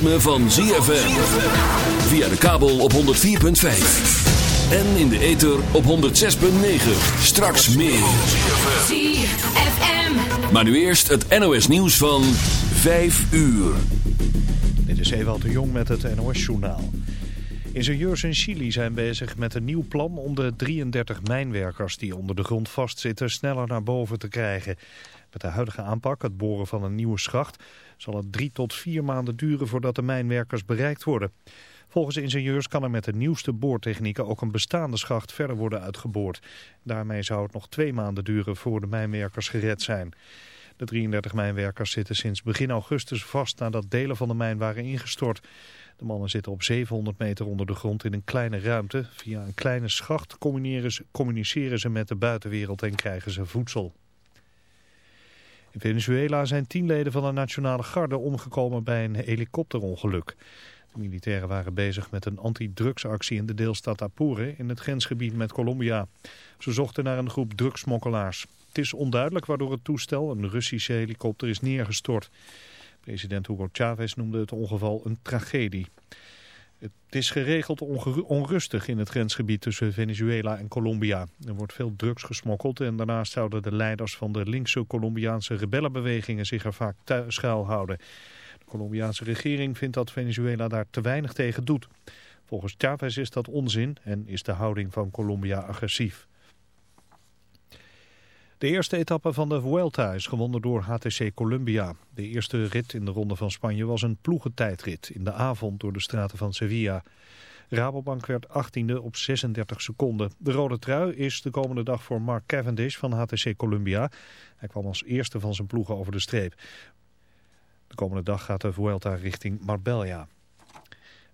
ritme van ZFM. Via de kabel op 104.5. En in de ether op 106.9. Straks meer. ZFM. Maar nu eerst het NOS nieuws van 5 uur. Dit is Ewald de Jong met het NOS-journaal. Ingenieurs in Chili zijn bezig met een nieuw plan om de 33 mijnwerkers die onder de grond vastzitten sneller naar boven te krijgen. Met de huidige aanpak, het boren van een nieuwe schacht, zal het drie tot vier maanden duren voordat de mijnwerkers bereikt worden. Volgens ingenieurs kan er met de nieuwste boortechnieken ook een bestaande schacht verder worden uitgeboord. Daarmee zou het nog twee maanden duren voor de mijnwerkers gered zijn. De 33 mijnwerkers zitten sinds begin augustus vast nadat delen van de mijn waren ingestort. De mannen zitten op 700 meter onder de grond in een kleine ruimte. Via een kleine schacht communiceren ze, communiceren ze met de buitenwereld en krijgen ze voedsel. In Venezuela zijn tien leden van de Nationale Garde omgekomen bij een helikopterongeluk. De militairen waren bezig met een antidrugsactie in de deelstaat Apure in het grensgebied met Colombia. Ze zochten naar een groep drugsmokkelaars. Het is onduidelijk waardoor het toestel, een Russische helikopter, is neergestort. President Hugo Chavez noemde het ongeval een tragedie. Het is geregeld onrustig in het grensgebied tussen Venezuela en Colombia. Er wordt veel drugs gesmokkeld en daarnaast zouden de leiders van de linkse Colombiaanse rebellenbewegingen zich er vaak schuilhouden. De Colombiaanse regering vindt dat Venezuela daar te weinig tegen doet. Volgens Chavez is dat onzin en is de houding van Colombia agressief. De eerste etappe van de Vuelta is gewonnen door HTC Columbia. De eerste rit in de Ronde van Spanje was een ploegentijdrit in de avond door de straten van Sevilla. Rabobank werd 18e op 36 seconden. De rode trui is de komende dag voor Mark Cavendish van HTC Columbia. Hij kwam als eerste van zijn ploegen over de streep. De komende dag gaat de Vuelta richting Marbella.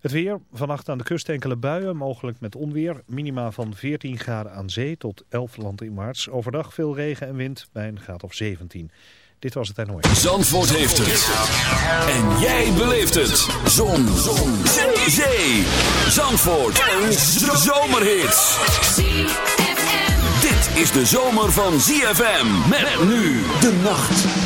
Het weer, vannacht aan de kust enkele buien, mogelijk met onweer. Minima van 14 graden aan zee tot 11 land in maart. Overdag veel regen en wind bij een graad of 17. Dit was het NOS. Zandvoort heeft het. En jij beleeft het. Zon. Zon. Zee. Zee. Zandvoort. Een zomerhit. Dit is de zomer van ZFM. Met nu de nacht.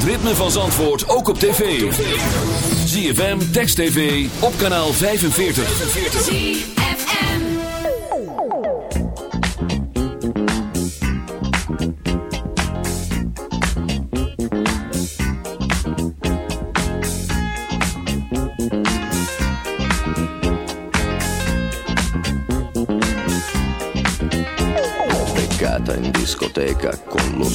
het ritme van Zandvoort ook op tv. ZFM, Text TV, op kanaal 45. ZFM Peccata in discoteca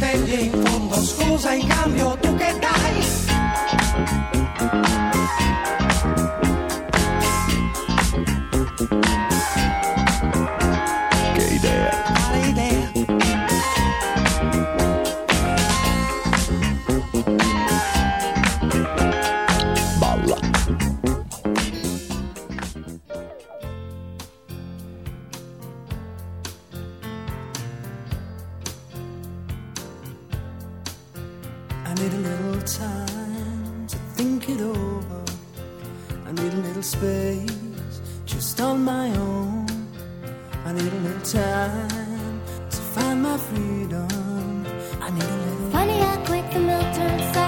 E in fondo. Scusa in cambio tu che dai? I need a little space just on my own. I need a little time to find my freedom. I need a little. Funny how quick the milk turns sour,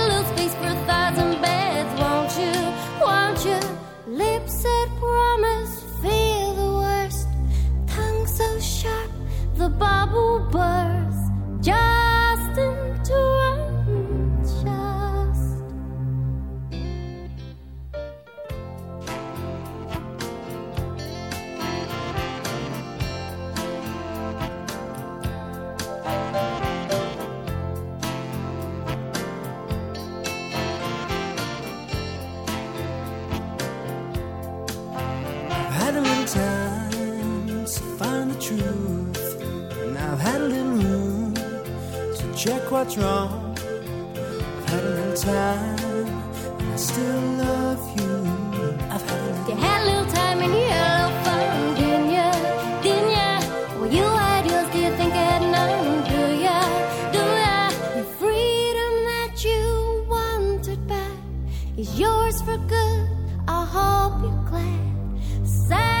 is yours for good. I hope you're glad. Sad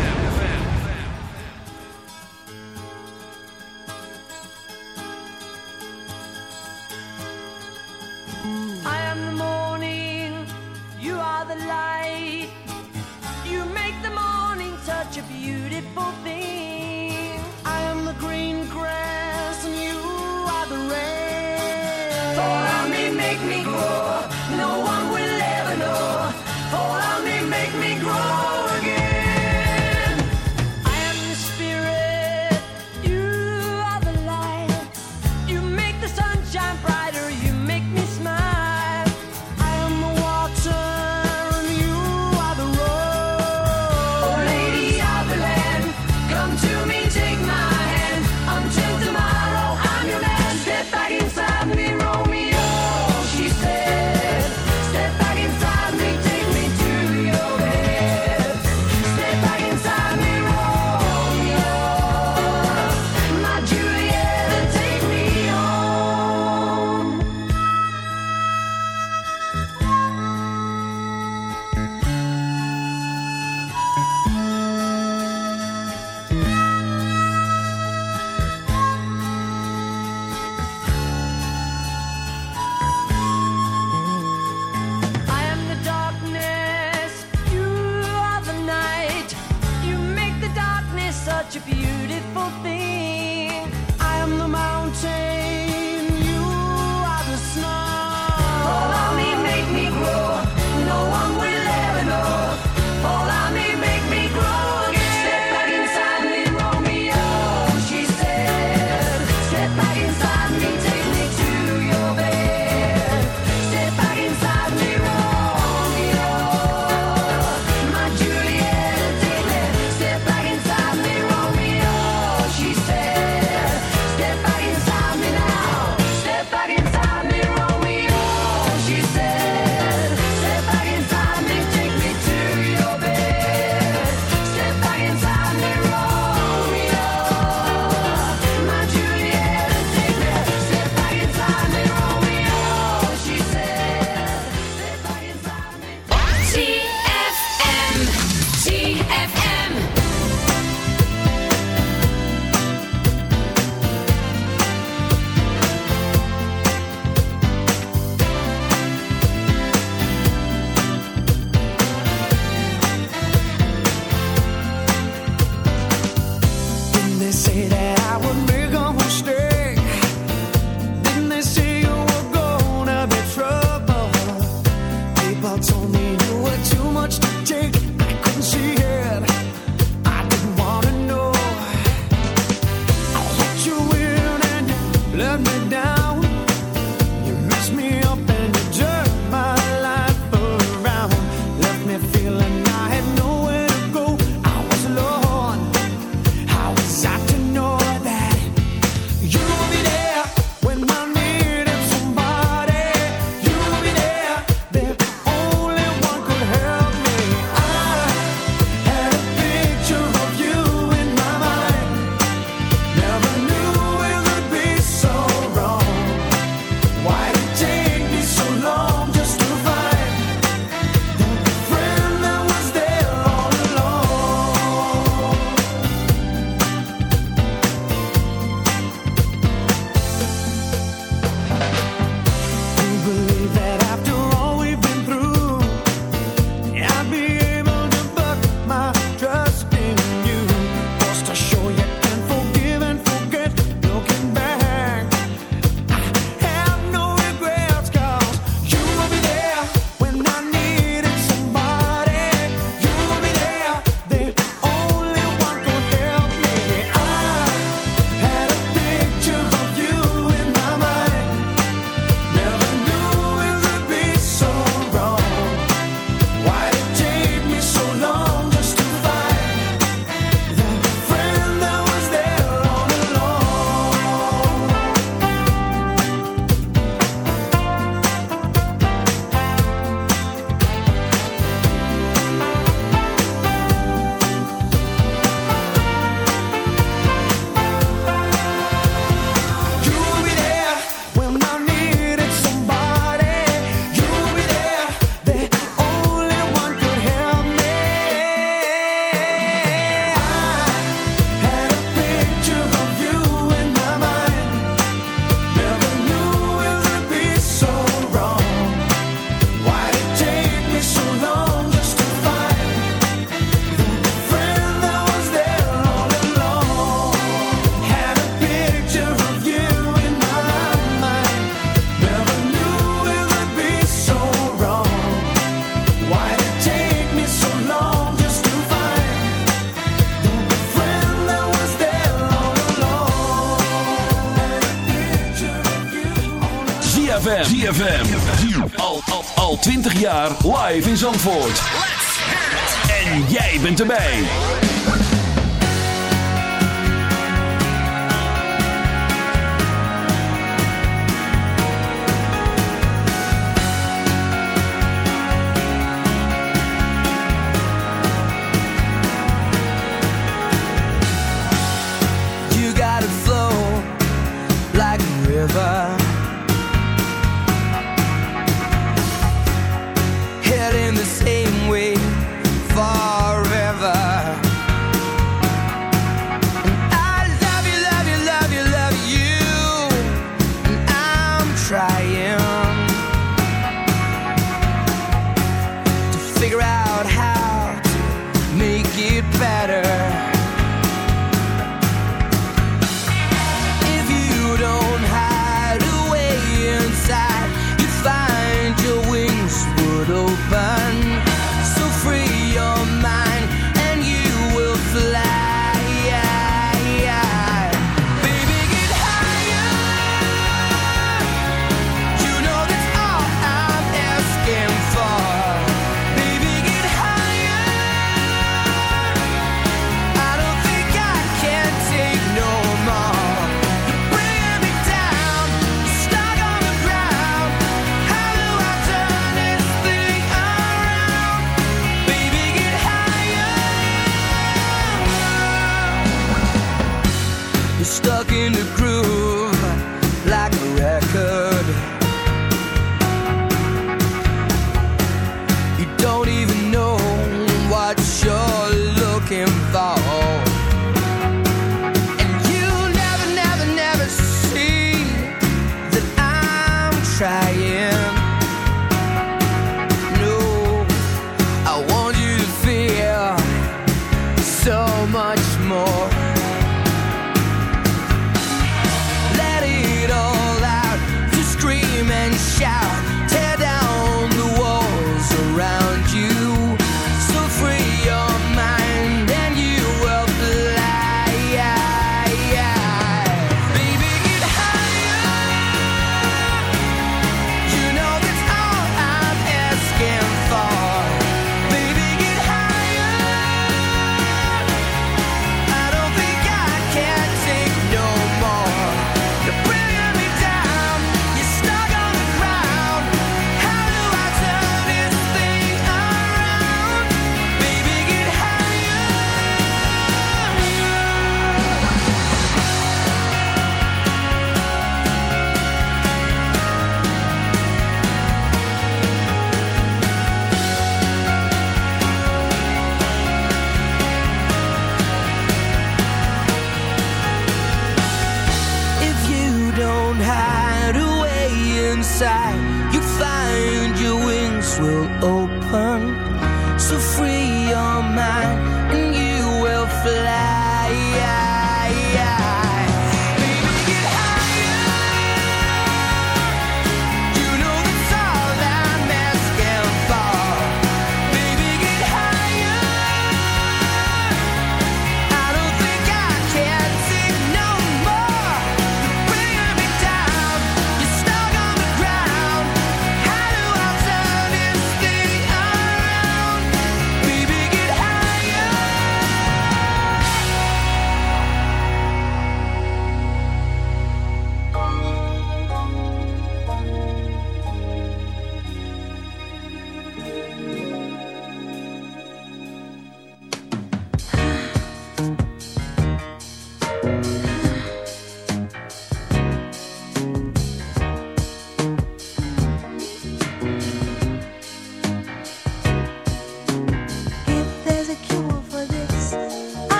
Jaar live in Zandvoort.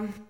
Um,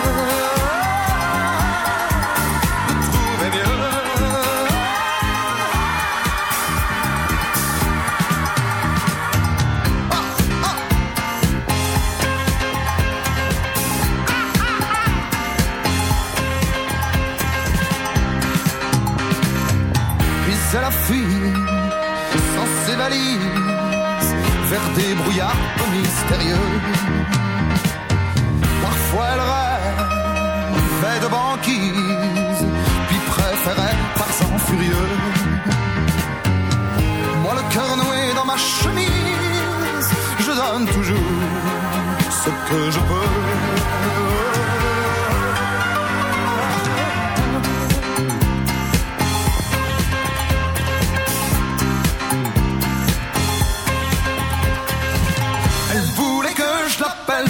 Puis préférait par sang furieux. Moi le cœur noué dans ma chemise, je donne toujours ce que je peux. Elle